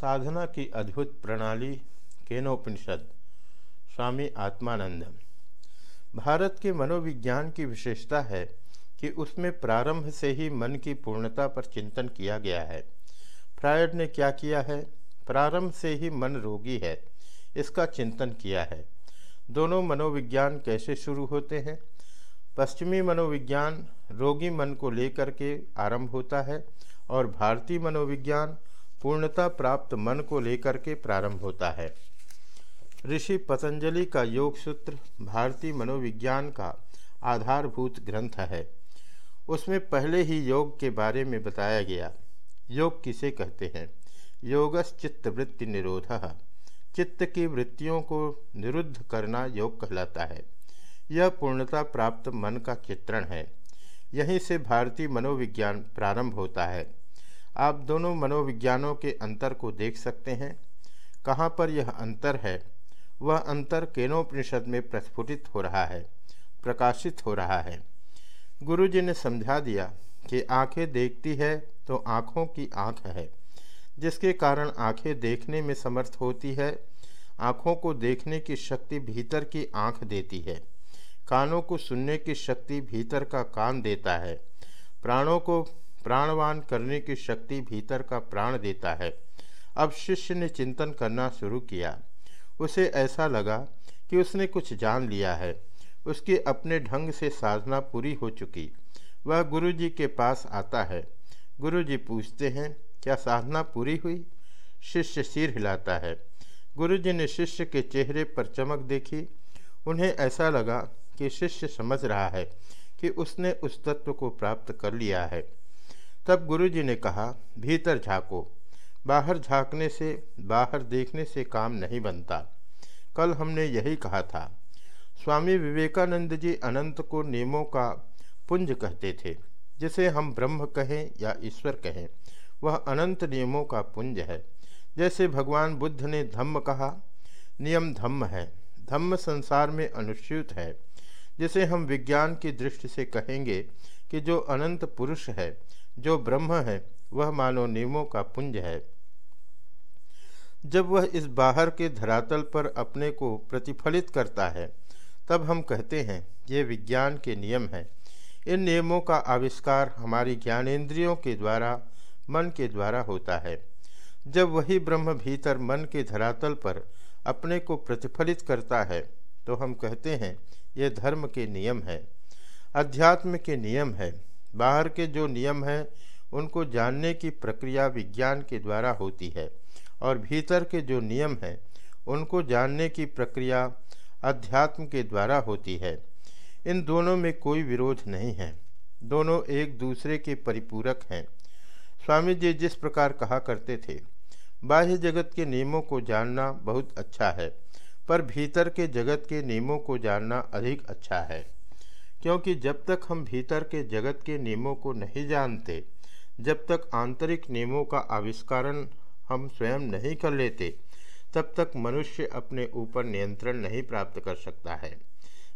साधना की अद्भुत प्रणाली, केनोपनिषद, स्वामी आत्मानंद भारत के मनोविज्ञान की विशेषता है कि उसमें प्रारंभ से ही मन की पूर्णता पर चिंतन किया गया है। फ्रायड ने क्या किया है? प्रारंभ से ही मन रोगी है। इसका चिंतन किया है। दोनों मनोविज्ञान कैसे शुरू होते हैं? पश्चिमी मनोविज्ञान रोगी मन को लेकर के आरंभ होता है और भारतीय मनोविज्ञान पूर्णता प्राप्त मन को लेकर के प्रारंभ होता है। ऋषि पतंजलि का योग सूत्र भारतीय मनोविज्ञान का आधारभूत ग्रंथ है। उसमें पहले ही योग के बारे में बताया गया। योग किसे कहते हैं? योगस चित्त वृत्ति निरोध। चित्त की वृत्तियों को निरुद्ध करना योग कहलाता है। यह पूर्णता प्राप्त मन का चित्रण है। यहीं से भारतीय मनोविज्ञान प्रारंभ होता है। आप दोनों मनोविज्ञानों के अंतर को देख सकते हैं। कहाँ पर यह अंतर है? वह अंतर केनोपनिषद में प्रस्फुटित हो रहा है, प्रकाशित हो रहा है। गुरुजी ने समझा दिया कि आँखें देखती है तो आँखों की आँख है। जिसके कारण आँखें देखने में समर्थ होती है, आँखों को देखने की शक्ति भीतर की आँख देती है। कानों को सुनने की शक्ति भीतर का कान देता है। प्राणों को प्राणवान करने की शक्ति भीतर का प्राण देता है। अब शिष्य ने चिंतन करना शुरू किया। उसे ऐसा लगा कि उसने कुछ जान लिया है। उसकी अपने ढंग से साधना पूरी हो चुकी। वह गुरु जी के पास आता है। गुरु जी पूछते हैं, क्या साधना पूरी हुई? शिष्य सिर हिलाता है। गुरु जी ने शिष्य के चेहरे पर चमक देखी। उन्हें ऐसा लगा कि शिष्य समझ रहा है कि उसने उस तत्व को प्राप्त कर लिया है। तब गुरुजी ने कहा, भीतर झाँको। बाहर झाँकने से, बाहर देखने से काम नहीं बनता। कल हमने यही कहा था। स्वामी विवेकानंद जी अनंत को नियमों का पुंज कहते थे। जिसे हम ब्रह्म कहें या ईश्वर कहें, वह अनंत नियमों का पुंज है। जैसे भगवान बुद्ध ने धम्म कहा, नियम धम्म है। धम्म संसार में अनुच्युत है। जिसे हम विज्ञान की दृष्टि से कहेंगे कि जो अनंत पुरुष है, जो ब्रह्म है, वह मानव नियमों का पुंज है। जब वह इस बाहर के धरातल पर अपने को प्रतिफलित करता है, तब हम कहते हैं, ये विज्ञान के नियम हैं। इन नियमों का आविष्कार हमारी ज्ञानेन्द्रियों के द्वारा, मन के द्वारा होता है। जब वही ब्रह्म भीतर मन के धरातल पर अपने को प्रतिफलित करता है तो हम कहते हैं, ये धर्म के नियम है, अध्यात्म के नियम है। बाहर के जो नियम हैं, उनको जानने की प्रक्रिया विज्ञान के द्वारा होती है, और भीतर के जो नियम हैं, उनको जानने की प्रक्रिया अध्यात्म के द्वारा होती है। इन दोनों में कोई विरोध नहीं है, दोनों एक दूसरे के परिपूरक हैं। स्वामी जी जिस प्रकार कहा करते थे, बाह्य जगत के नियमों को जानना बहुत अच्छा है पर भीतर के जगत के नियमों को जानना अधिक अच्छा है। क्योंकि जब तक हम भीतर के जगत के नियमों को नहीं जानते, जब तक आंतरिक नियमों का आविष्कारण हम स्वयं नहीं कर लेते, तब तक मनुष्य अपने ऊपर नियंत्रण नहीं प्राप्त कर सकता है।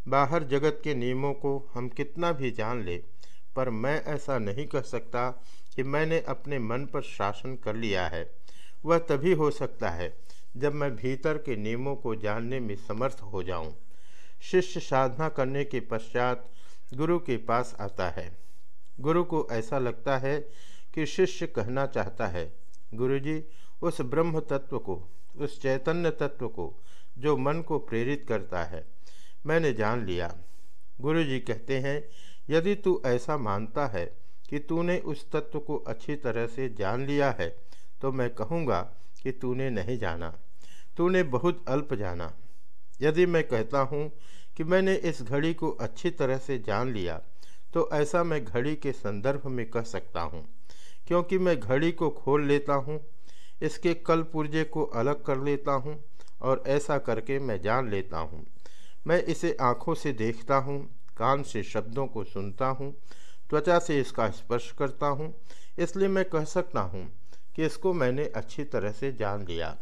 बाहर जगत के नियमों को हम कितना भी जान ले, पर मैं ऐसा नहीं कह सकता कि मैंने अपने मन पर शासन कर लिया है। वह तभी हो सकता है जब मैं भीतर के नियमों को जानने में समर्थ हो जाऊँ। शिष्य साधना करने के पश्चात गुरु के पास आता है गुरु को ऐसा लगता है कि शिष्य कहना चाहता है, गुरुजी, उस ब्रह्म तत्व को, उस चैतन्य तत्व को, जो मन को प्रेरित करता है, मैंने जान लिया गुरुजी कहते हैं, यदि तू ऐसा मानता है कि तूने उस तत्व को अच्छी तरह से जान लिया है तो मैं कहूँगा कि तूने नहीं जाना, तूने बहुत अल्प जाना। यदि मैं कहता हूँ कि मैंने इस घड़ी को अच्छी तरह से जान लिया तो ऐसा मैं घड़ी के संदर्भ में कह सकता हूँ। क्योंकि मैं घड़ी को खोल लेता हूँ, इसके कल पुर्जे को अलग कर लेता हूँ और ऐसा करके मैं जान लेता हूँ। मैं इसे आँखों से देखता हूँ, कान से शब्दों को सुनता हूँ, त्वचा से इसका स्पर्श करता हूँ, इसलिए मैं कह सकता हूँ कि इसको मैंने अच्छी तरह से जान लिया।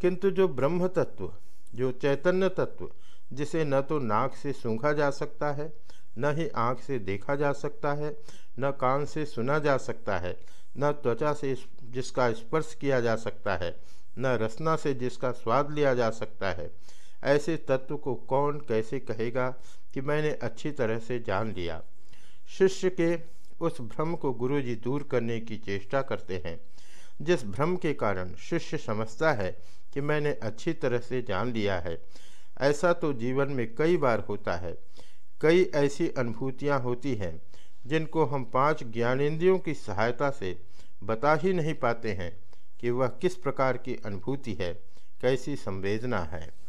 किंतु जो ब्रह्म तत्व जो चैतन्य तत्व, जिसे न तो नाक से सूंघा जा सकता है, न ही आँख से देखा जा सकता है, न कान से सुना जा सकता है, न त्वचा से जिसका स्पर्श किया जा सकता है, न रसना से जिसका स्वाद लिया जा सकता है, ऐसे तत्व को कौन कैसे कहेगा कि मैंने अच्छी तरह से जान लिया? शिष्य के उस भ्रम को गुरुजी दूर करने की चेष्टा करते हैं। जिस भ्रम के कारण शिष्य समझता है कि मैंने अच्छी तरह से जान लिया है। ऐसा तो जीवन में कई बार होता है। कई ऐसी अनुभूतियाँ होती हैं, जिनको हम पाँच ज्ञानेंद्रियों की सहायता से बता ही नहीं पाते हैं कि वह किस प्रकार की अनुभूति है, कैसी संवेदना है।